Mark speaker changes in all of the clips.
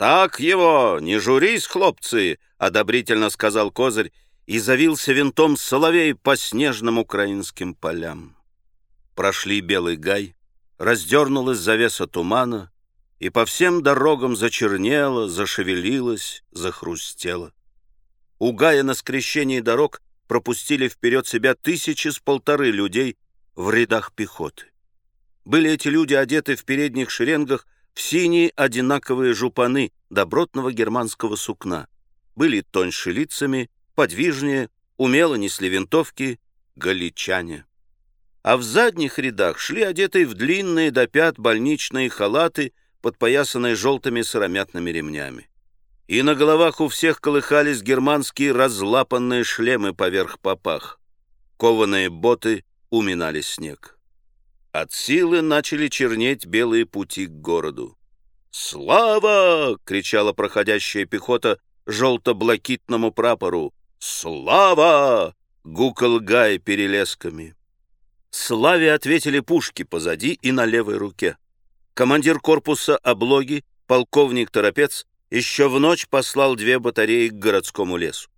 Speaker 1: «Так его! Не журись, хлопцы!» — одобрительно сказал Козырь и завился винтом соловей по снежным украинским полям. Прошли белый гай, раздернулась завеса тумана, и по всем дорогам зачернело, зашевелилось, захрустело. У гая на скрещении дорог пропустили вперед себя тысячи с полторы людей в рядах пехоты. Были эти люди одеты в передних шеренгах в синие одинаковые жупаны добротного германского сукна. Были тоньше лицами, подвижнее, умело несли винтовки, галичане. А в задних рядах шли одетые в длинные до пят больничные халаты, подпоясанные желтыми сыромятными ремнями. И на головах у всех колыхались германские разлапанные шлемы поверх попах. Кованые боты уминали снег. От силы начали чернеть белые пути к городу. «Слава!» — кричала проходящая пехота желто-блакитному прапору. «Слава!» — гукал Гай перелесками. Славе ответили пушки позади и на левой руке. Командир корпуса облоги, полковник Торопец, еще в ночь послал две батареи к городскому лесу.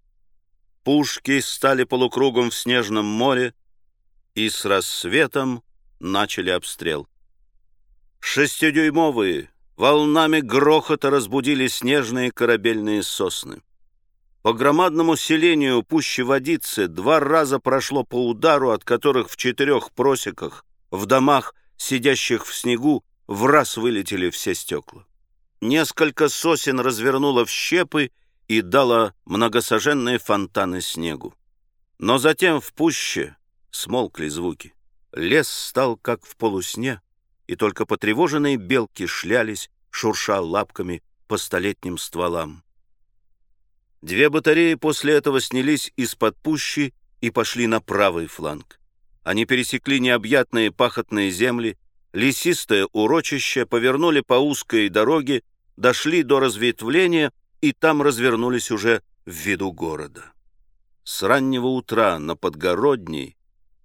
Speaker 1: Пушки стали полукругом в снежном море, и с рассветом начали обстрел. Шестидюймовые волнами грохота разбудили снежные корабельные сосны. По громадному селению пуще водицы два раза прошло по удару, от которых в четырех просеках, в домах, сидящих в снегу, в раз вылетели все стекла. Несколько сосен развернуло в щепы и дало многосоженные фонтаны снегу. Но затем в пуще смолкли звуки. Лес стал как в полусне, и только потревоженные белки шлялись, шурша лапками по столетним стволам. Две батареи после этого снялись из-под пущи и пошли на правый фланг. Они пересекли необъятные пахотные земли, лесистое урочище, повернули по узкой дороге, дошли до разветвления и там развернулись уже в виду города. С раннего утра на Подгородней,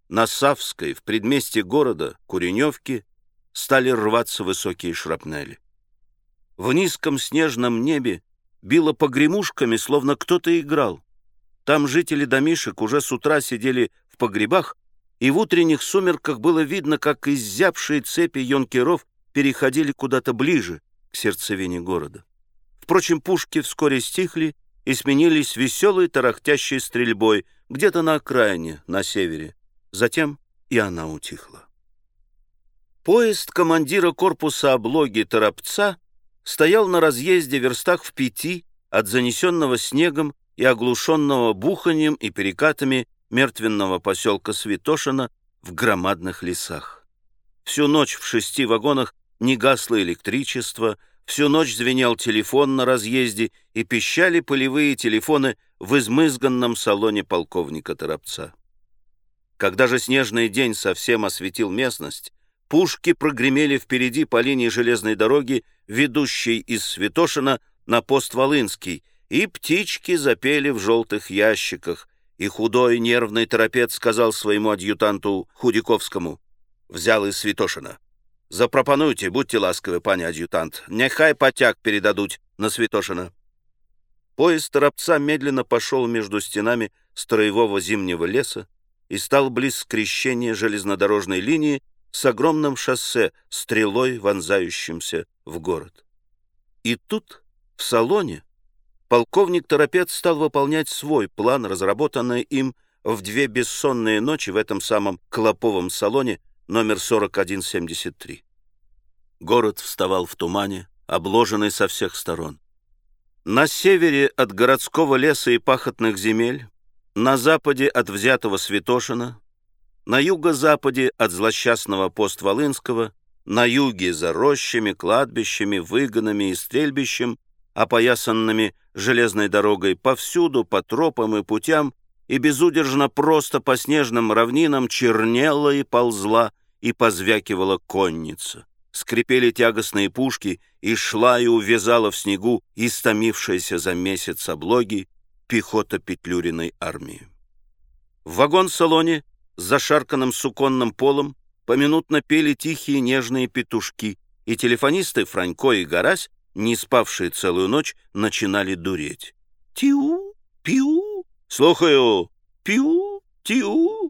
Speaker 1: на Савской, в предместе города, Куреневки, стали рваться высокие шрапнели. В низком снежном небе било погремушками, словно кто-то играл. Там жители домишек уже с утра сидели в погребах, и в утренних сумерках было видно, как изябшие цепи юнкеров переходили куда-то ближе к сердцевине города. Впрочем, пушки вскоре стихли и сменились веселой тарахтящей стрельбой где-то на окраине, на севере. Затем и она утихла. Поезд командира корпуса облоги Торопца стоял на разъезде верстах в пяти от занесенного снегом и оглушенного буханием и перекатами мертвенного поселка Святошина в громадных лесах. Всю ночь в шести вагонах не гасло электричество, всю ночь звенел телефон на разъезде и пищали полевые телефоны в измызганном салоне полковника Торопца. Когда же снежный день совсем осветил местность, пушки прогремели впереди по линии железной дороги, ведущей из Святошина на пост Волынский, и птички запели в желтых ящиках, и худой нервный торопец сказал своему адъютанту Худяковскому, взял из Святошина. «Запропонуйте, будьте ласковы, пане адъютант, нехай потяг передадуть на Святошина». Поезд торопца медленно пошел между стенами строевого зимнего леса и стал близ скрещения железнодорожной линии с огромным шоссе, стрелой вонзающимся в город. И тут, в салоне, полковник Торопец стал выполнять свой план, разработанный им в две бессонные ночи в этом самом Клоповом салоне номер 4173. Город вставал в тумане, обложенный со всех сторон. На севере от городского леса и пахотных земель, на западе от взятого Святошина, на юго-западе от злосчастного Пост-Волынского, на юге за рощами, кладбищами, выгонами и стрельбищем, опоясанными железной дорогой повсюду, по тропам и путям, и безудержно просто по снежным равнинам чернела и ползла, и позвякивала конница. Скрипели тягостные пушки, и шла и увязала в снегу истомившаяся за месяц облоги пехота Петлюриной армии. В вагон-салоне с зашарканным суконным полом поминутно пели тихие нежные петушки, и телефонисты Франько и Гарась не спавшие целую ночь, начинали дуреть. «Тиу! Пиу! Слухаю! Пиу! Тиу!»